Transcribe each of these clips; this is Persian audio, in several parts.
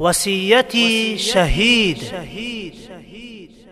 وصیتی شهید.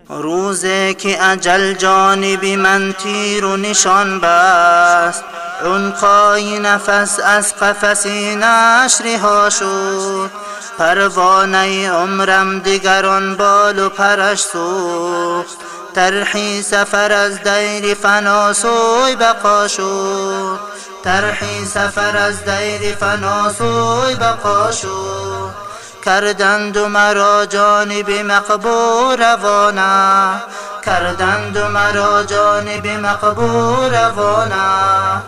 روزه که اجل جانب من تیر و نشان بست عنقای نفس از قفسی نشرها شد. پروانه عمرم دیگران بال و پرش سوخت. ترحی سفر از دیر فنا سوی بقا شد. ترحی سفر از دیر فنا سوی بقا شد. کردند و مرا جانب مقبور روانه کردند و مرا جانب مقبور روانه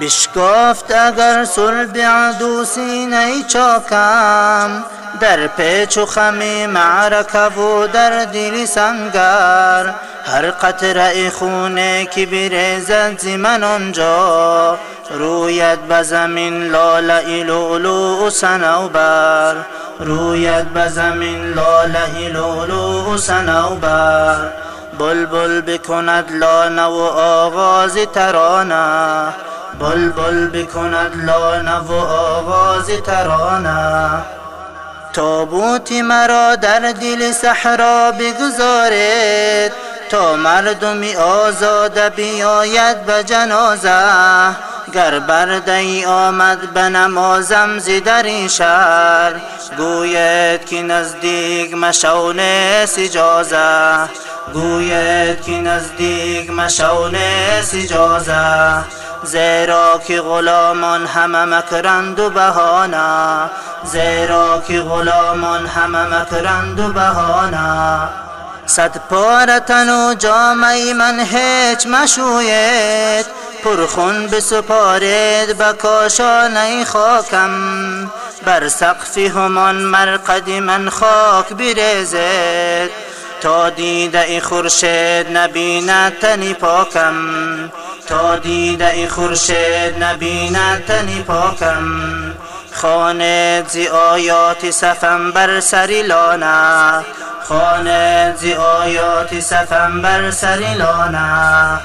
بشکافت اگر صلب عدو سینه چاکم در پیچ و خم معرکه و در دل سنگر. هر قطره خونه که بریزد زمن آنجا روید به زمین لاله لولو و سنوبر روید به زمین لاله لولو و سنوبر بلبل بکند لانه و آواز ترانه. بلبل بکند لانه و آواز ترانه. تابوت مرا در دل صحرا بگذارید. تا مردمی آزاد بیاید به جنازه. گر برده آمد به نمازم در این شهر گوید که نزدیک مشون سجازه گوید که نزدیک مشون سجازه زیرا که غلامان همه مکرند و بهانه. زیرا که غلامان همه مکرند و بهانه. صد پارتن و جامعی من هیچ مشوید پرخون بسپارید به کاشانه خاکم. بر سقف همان مرقد من خاک بریزید. تا دیده خورشید نبیند تنی پاکم. تا دیده خورشید نبیند تنی پاکم. خانه زی آیات صفم بر سری لانه خانه زی آیات صفم بر سری لانه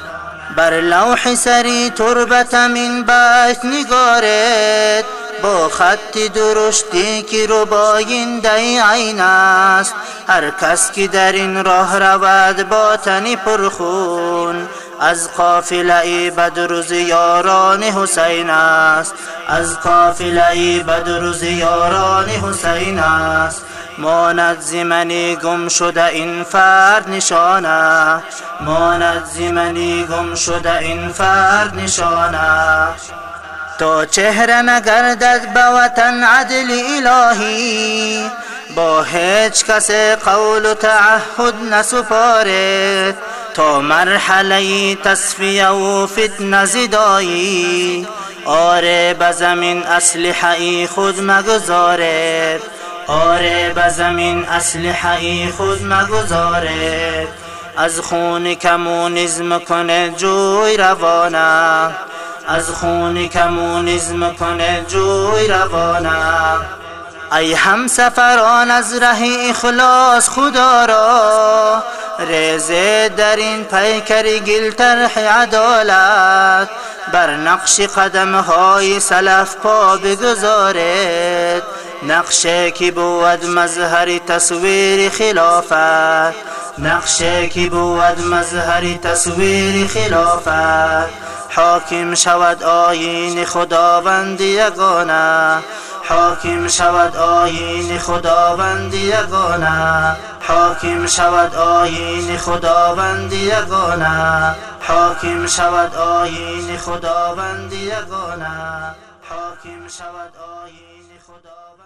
بر لوح سری تربت من بیت نگارد با خط درشتی که رو باینده عین است. هر کس که در این راه رود با تنی پرخون. از قافله بدر یاران حسین است. از قافله بدر یاران حسین است. ماند زمنی گم شده این فرد نشانه. ماند زمنی گم شده این فرد نشانه. تا چهره نگردد به وطن عدل الهی. با هیچ کس قول و تعهد نسپارد. تا مرحله تصفیه و فتن زدایی. آره به زمین اسلحه خود مگذارد آره به زمین اسلحه خود مگذارد از خون کمونیزم کنه جوی روانه از خون کمونیزم کنه جوی روانه ای هم سفران از ره اخلاص خدا را ریزه در این پیکر گل طرح عدالت بر نقش قدم های سلف پا بگذارید نقشه کی بود مظهر تصویر خلافت؟ نقشه کی بود مظهر تصویر خلافت؟ حاکم شود آیین خداوند یگانه حاکم شود آیین خداوند یگانه. حاکم شود آیین خداوند یگانه. حاکم شود آیین خداوند یگانه. حاکم شود آیین خداوند